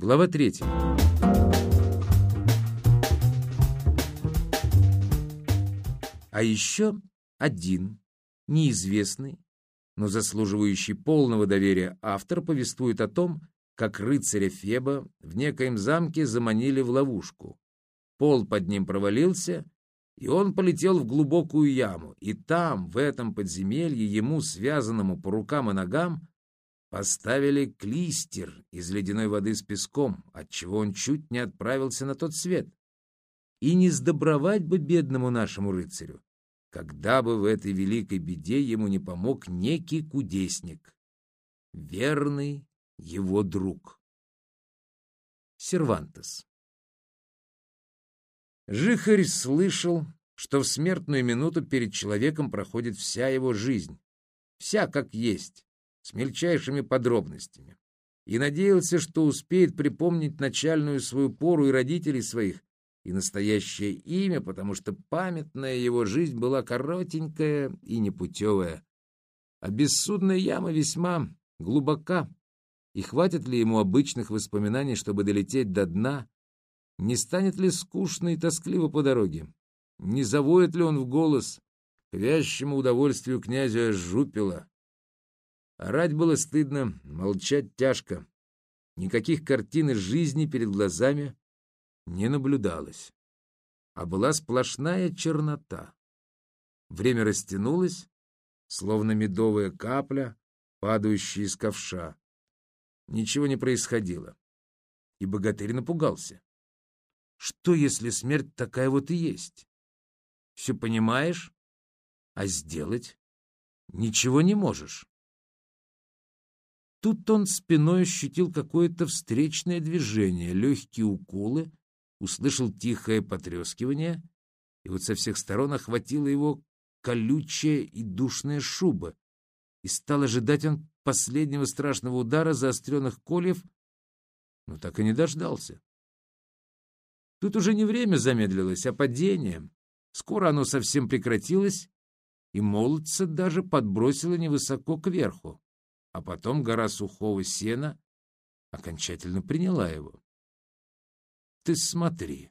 Глава третья. А еще один, неизвестный, но заслуживающий полного доверия автор повествует о том, как рыцаря Феба в некоем замке заманили в ловушку. Пол под ним провалился, и он полетел в глубокую яму, и там, в этом подземелье, ему, связанному по рукам и ногам, поставили клистер из ледяной воды с песком, отчего он чуть не отправился на тот свет. И не сдобровать бы бедному нашему рыцарю, когда бы в этой великой беде ему не помог некий кудесник, верный его друг. Сервантес Жихарь слышал, что в смертную минуту перед человеком проходит вся его жизнь, вся как есть, с мельчайшими подробностями, и надеялся, что успеет припомнить начальную свою пору и родителей своих, и настоящее имя, потому что памятная его жизнь была коротенькая и непутевая. А бессудная яма весьма глубока, и хватит ли ему обычных воспоминаний, чтобы долететь до дна? Не станет ли скучно и тоскливо по дороге? Не завоет ли он в голос к вящему удовольствию князя Жупила? Орать было стыдно, молчать тяжко. Никаких картин из жизни перед глазами не наблюдалось, а была сплошная чернота. Время растянулось, словно медовая капля, падающая из ковша. Ничего не происходило, и богатырь напугался. Что, если смерть такая вот и есть? Все понимаешь, а сделать ничего не можешь. Тут он спиной ощутил какое-то встречное движение, легкие уколы, услышал тихое потрескивание, и вот со всех сторон охватила его колючая и душная шуба, и стал ожидать он последнего страшного удара заостренных кольев, но так и не дождался. Тут уже не время замедлилось, а падение. Скоро оно совсем прекратилось, и молодца даже подбросило невысоко кверху, а потом гора сухого сена окончательно приняла его. Ты смотри.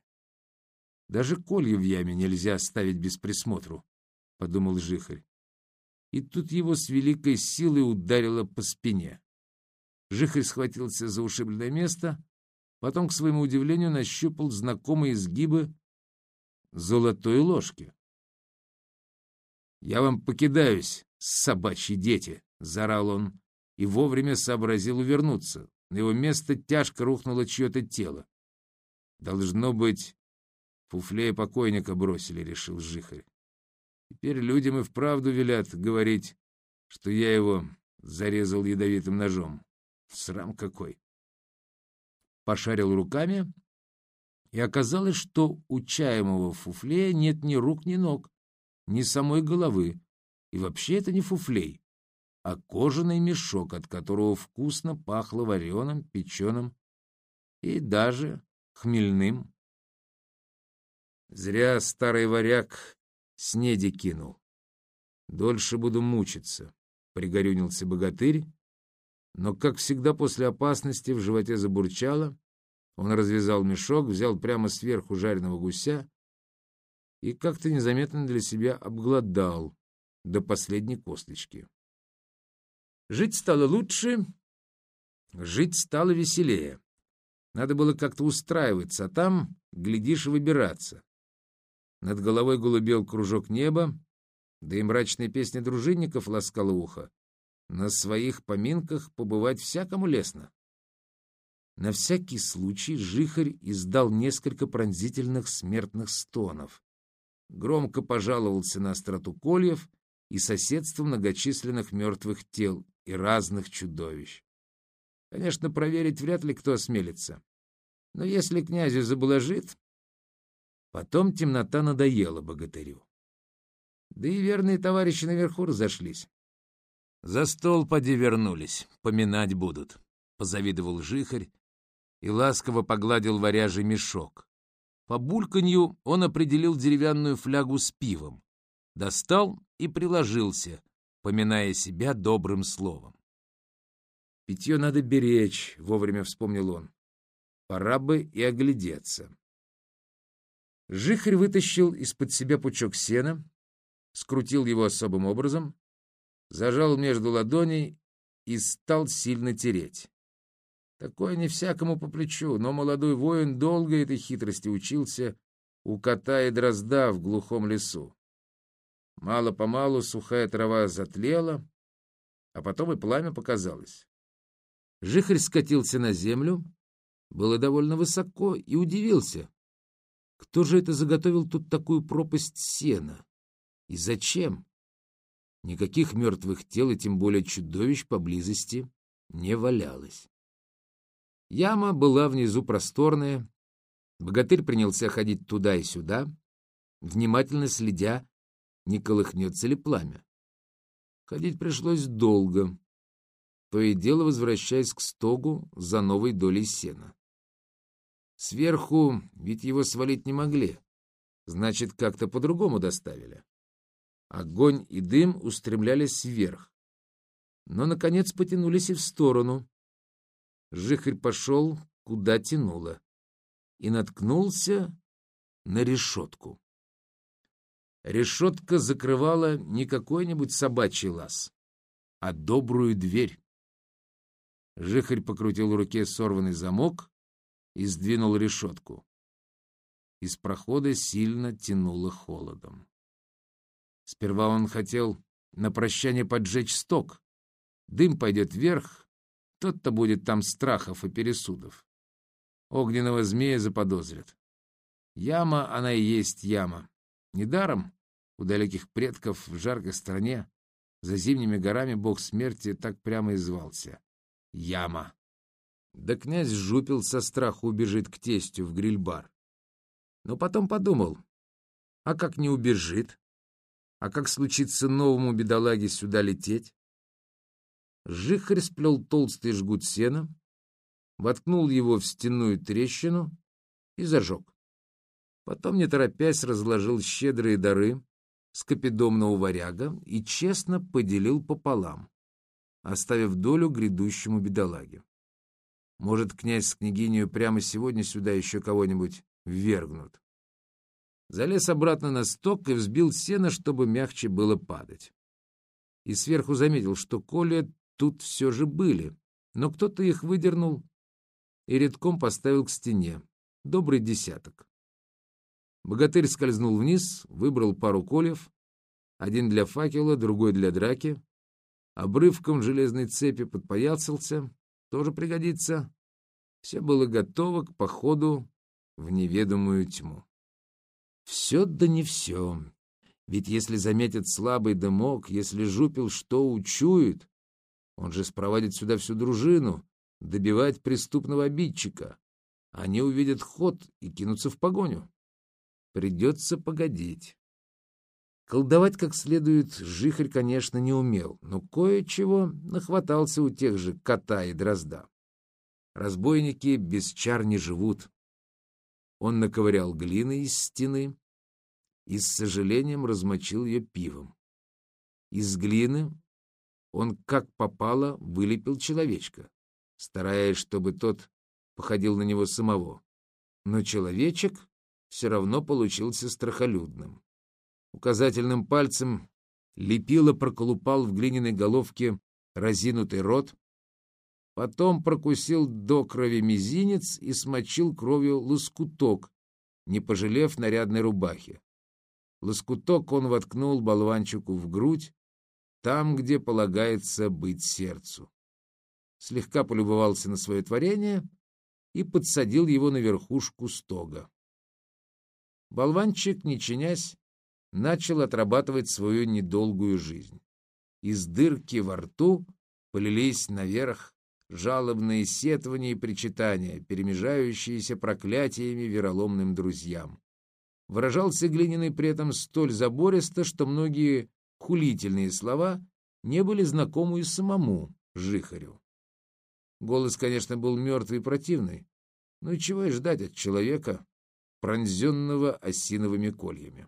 Даже колью в яме нельзя оставить без присмотру, — подумал Жихарь. И тут его с великой силой ударило по спине. Жихарь схватился за ушибленное место, потом, к своему удивлению, нащупал знакомые изгибы золотой ложки. «Я вам покидаюсь, собачьи дети!» — заорал он и вовремя сообразил увернуться. На его место тяжко рухнуло чье-то тело. Должно быть, фуфлея покойника бросили, решил Жихарь. Теперь людям и вправду велят говорить, что я его зарезал ядовитым ножом. Срам какой! Пошарил руками, и оказалось, что у чаемого фуфлея нет ни рук, ни ног, ни самой головы. И вообще это не фуфлей, а кожаный мешок, от которого вкусно пахло вареным, печеным и даже хмельным. Зря старый варяг снеди кинул. Дольше буду мучиться, — пригорюнился богатырь, но, как всегда после опасности, в животе забурчало, он развязал мешок, взял прямо сверху жареного гуся и как-то незаметно для себя обглодал до последней косточки. Жить стало лучше, жить стало веселее. Надо было как-то устраиваться, а там, глядишь, выбираться. Над головой голубел кружок неба, да и мрачная песня дружинников ласкала ухо. На своих поминках побывать всякому лестно. На всякий случай жихарь издал несколько пронзительных смертных стонов. Громко пожаловался на остроту кольев и соседство многочисленных мертвых тел и разных чудовищ. Конечно, проверить вряд ли кто осмелится. Но если князю заблажит, потом темнота надоела богатырю. Да и верные товарищи наверху разошлись. За стол поди вернулись, поминать будут, — позавидовал жихарь и ласково погладил варяжий мешок. По бульканью он определил деревянную флягу с пивом, достал и приложился, поминая себя добрым словом. Питье надо беречь, — вовремя вспомнил он. Пора бы и оглядеться. Жихарь вытащил из-под себя пучок сена, скрутил его особым образом, зажал между ладоней и стал сильно тереть. Такое не всякому по плечу, но молодой воин долго этой хитрости учился у кота и дрозда в глухом лесу. Мало-помалу сухая трава затлела, а потом и пламя показалось. Жихарь скатился на землю, было довольно высоко, и удивился. Кто же это заготовил тут такую пропасть сена? И зачем? Никаких мертвых тел и тем более чудовищ поблизости не валялось. Яма была внизу просторная. Богатырь принялся ходить туда и сюда, внимательно следя, не колыхнется ли пламя. Ходить пришлось долго, то и дело возвращаясь к стогу за новой долей сена. Сверху ведь его свалить не могли, значит, как-то по-другому доставили. Огонь и дым устремлялись вверх, но, наконец, потянулись и в сторону. Жихарь пошел, куда тянуло, и наткнулся на решетку. Решетка закрывала не какой-нибудь собачий лаз, а добрую дверь. Жихарь покрутил в руке сорванный замок и сдвинул решетку. Из прохода сильно тянуло холодом. Сперва он хотел на прощание поджечь сток. Дым пойдет вверх, тот-то будет там страхов и пересудов. Огненного змея заподозрят. Яма, она и есть яма. Недаром у далеких предков в жаркой стране за зимними горами бог смерти так прямо и звался. Яма. Да князь жупил со страху убежит к тестю в грильбар. Но потом подумал, а как не убежит? А как случится новому бедолаге сюда лететь? Жихарь сплел толстый жгут сена, воткнул его в стенную трещину и зажег. Потом, не торопясь, разложил щедрые дары скопидомного варяга и честно поделил пополам, оставив долю грядущему бедолаге. Может, князь с княгиней прямо сегодня сюда еще кого-нибудь ввергнут залез обратно на сток и взбил сено, чтобы мягче было падать. И сверху заметил, что коли тут все же были, но кто-то их выдернул и редком поставил к стене. Добрый десяток. Богатырь скользнул вниз, выбрал пару кольев, один для факела, другой для драки, обрывком железной цепи подпоясался, тоже пригодится. Все было готово к походу в неведомую тьму. Все да не все. Ведь если заметит слабый дымок, если жупил что учует, он же спроводит сюда всю дружину, добивать преступного обидчика. Они увидят ход и кинутся в погоню. Придется погодить. Колдовать как следует Жихарь, конечно, не умел, но кое-чего нахватался у тех же кота и дрозда. Разбойники без чар не живут. Он наковырял глины из стены и с сожалением размочил ее пивом. Из глины он как попало вылепил человечка, стараясь, чтобы тот походил на него самого. Но человечек все равно получился страхолюдным. Указательным пальцем лепило проколупал в глиняной головке разинутый рот, Потом прокусил до крови мизинец и смочил кровью лоскуток, не пожалев нарядной рубахи. Лоскуток он воткнул болванчику в грудь, там, где полагается быть сердцу. Слегка полюбовался на свое творение и подсадил его на верхушку стога. Болванчик, не чинясь, начал отрабатывать свою недолгую жизнь. Из дырки во рту полились наверх жалобные сетования и причитания, перемежающиеся проклятиями вероломным друзьям. Выражался Глининый при этом столь забористо, что многие хулительные слова не были знакомы и самому Жихарю. Голос, конечно, был мертвый и противный, но чего и ждать от человека, пронзенного осиновыми кольями.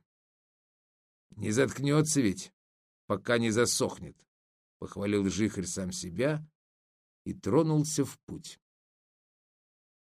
«Не заткнется ведь, пока не засохнет», — похвалил Жихарь сам себя и тронулся в путь.